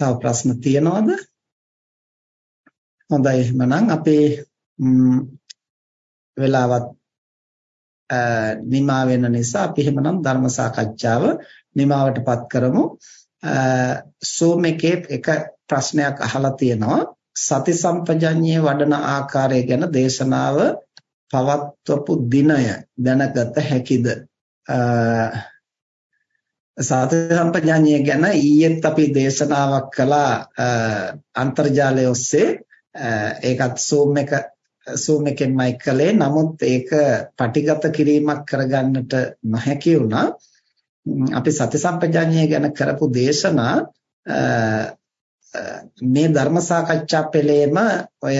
තව ප්‍රශ්න තියෙනවද? හොඳයි එහෙනම් අපේ වෙලාවත් නිමා වෙන නිසා අපි එහෙමනම් ධර්ම සාකච්ඡාව නිමාවටපත් කරමු. සූම් එකේ එක ප්‍රශ්නයක් අහලා තියෙනවා සති සම්පජඤ්ඤයේ වඩන ආකාරය ගැන දේශනාව පවත්වපු දිනය දැනගත හැකිද? සාති සම්පජාඤ්ඤය ගැන ඊයේත් අපි දේශනාවක් කළා අන්තර්ජාලය ඔස්සේ. ඒකත් Zoom එක Zoom එකෙන්මයි කළේ. නමුත් ඒක පටිගත කිරීමක් කරගන්නට නොහැකි වුණා. අපි සති සම්පජාඤ්ඤය ගැන කරපු දේශනා මේ ධර්ම සාකච්ඡා පෙළේම ඔය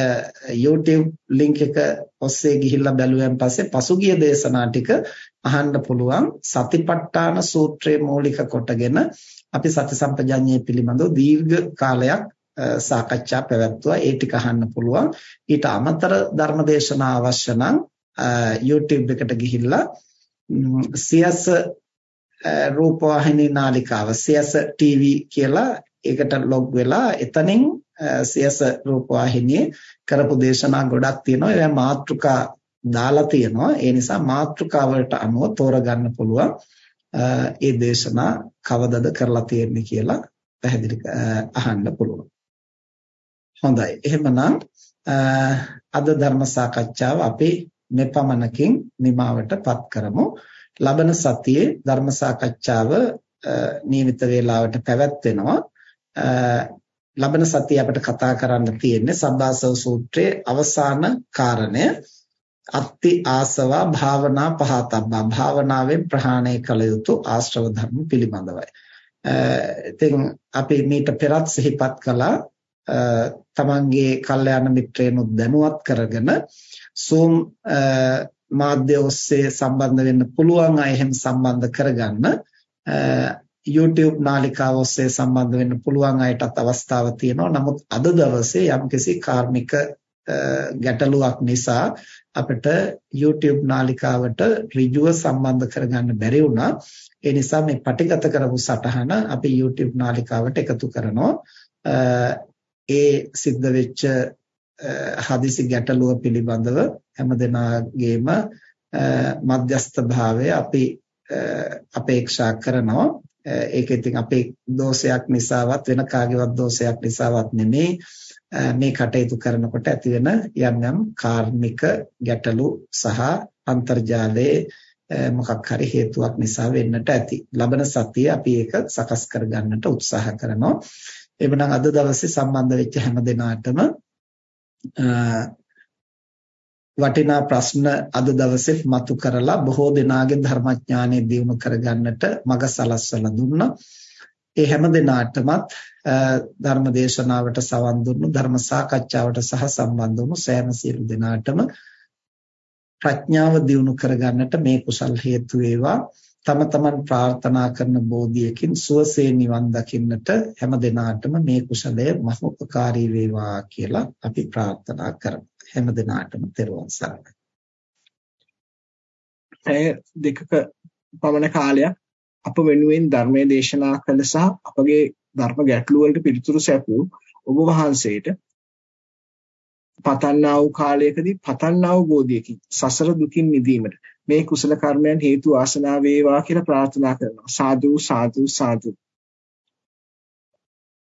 YouTube link එක ඔස්සේ ගිහිල්ලා බැලුවෙන් පස්සේ පසුගිය දේශනා ටික අහන්න පුළුවන්. සතිපට්ඨාන සූත්‍රයේ මූලික කොටගෙන අපි සති සම්පජඤ්ඤය පිළිබඳව දීර්ඝ කාලයක් සාකච්ඡා පැවැත්වුවා ඒ ටික අහන්න පුළුවන්. ඊට අමතර ධර්ම දේශනා අවශ්‍ය නම් YouTube එකට ගිහිල්ලා සියස රූපවාහිනී නාලිකාව සියස TV කියලා ඒකට ලොග් වෙලා එතනින් සියස රූපවාහිනියේ කරපු දේශනා ගොඩක් තියෙනවා. ඒවා මාතෘකා දාලා තියෙනවා. ඒ නිසා මාතෘකාවලට අනුව තෝරගන්න පුළුවන් ඒ දේශනා කවදද කරලා තියෙන්නේ කියලා පැහැදිලි අහන්න පුළුවන්. හොඳයි. එහෙමනම් අද ධර්ම සාකච්ඡාව අපි මෙපමණකින් නිමවටපත් කරමු. ලබන සතියේ ධර්ම සාකච්ඡාව නියමිත වේලාවට පැවැත්වෙනවා. ලබන සතියේ අපිට කතා කරන්න තියෙන්නේ සබ්බාසව සූත්‍රයේ අවසාන කාරණය. අත්ති ආසවා භාවනා පහතබ්බා. භාවනාවෙන් ප්‍රහාණය කළ යුතු ආශ්‍රව ධර්ම පිළිබඳවයි. ඉතින් අපි මීට පෙරත් සිහිපත් කළා. තමන්ගේ කල්යාණ මිත්‍රයනුත් දැනුවත් කරගෙන Zoom මාධ්‍ය ඔස්සේ සම්බන්ධ වෙන්න පුළුවන් අය එහෙම සම්බන්ධ කරගන්න. YouTube නාලිකාව ඔස්සේ සම්බන්ධ වෙන්න පුළුවන් අයටත් අවස්ථාව තියෙනවා. නමුත් අද දවසේ යම්කිසි කාර්මික ගැටලුවක් නිසා අපිට YouTube නාලිකාවට ඍජුව සම්බන්ධ කරගන්න බැරි වුණා. ඒ නිසා මේ පටිගත කරපු සටහන අපි YouTube නාලිකාවට එකතු කරනවා. ඒ සිද්ධ වෙච්ච හදිසි ගැටලුව පිළිබඳව හැමදෙනාගේම මධ්‍යස්ථ භාවය අපි අපේක්ෂා කරනවා. Eh, ඒක ඉතින් අපේ දෝෂයක් නිසාවත් වෙන කාගේවත් දෝෂයක් නිසාවත් නෙමෙයි eh, මේ කටයුතු කරනකොට ඇතිවෙන යම් යම් කාර්මික ගැටලු සහ අන්තර්ජාලයේ eh, මොකක් හරි හේතුවක් නිසා වෙන්නට ඇති. ලබන සතියේ අපි ඒක සකස් කරගන්නට උත්සාහ කරනවා. එවනම් අද දවසේ සම්බන්ධ වෙච්ච හැම දෙනාටම වටිනා ප්‍රශ්න අද දවසෙත් මතු කරලා බොහෝ දෙනාගේ ධර්මඥානෙ දියුණු කරගන්නට මඟ සලස්වලා දුන්නා. ඒ හැම දිනාටමත් ධර්ම දේශනාවට සවන් දුන්නු ධර්ම සාකච්ඡාවට සහ සම්බන්ධ වුණු සෑම සියලු දෙනාටම ප්‍රඥාව දියුණු කරගන්නට මේ කුසල් හේතු වේවා තම තමන් ප්‍රාර්ථනා කරන බෝධියකින් සුවසේ නිවන් දකින්නට හැම දිනාටම මේ කුසලය මහෝපකාරී වේවා කියලා අපි ප්‍රාර්ථනා කරමු හැම දිනාටම තෙරුවන් සරණයි. ඇය දෙකක පමණ කාලයක් අප වෙනුවෙන් ධර්මයේ දේශනා කළ සහ අපගේ ධර්ම ගැටළු වලට පිළිතුරු සැපයූ ඔබ වහන්සේට පතන්නා වූ කාලයකදී පතන්නා වූ බෝධියකින් සසර දුකින් මිදීමට මේ කුසල කර්මයන් හේතු ආසනාව වේවා කියලා ප්‍රාර්ථනා කරනවා. සාදු සාදු සාදු.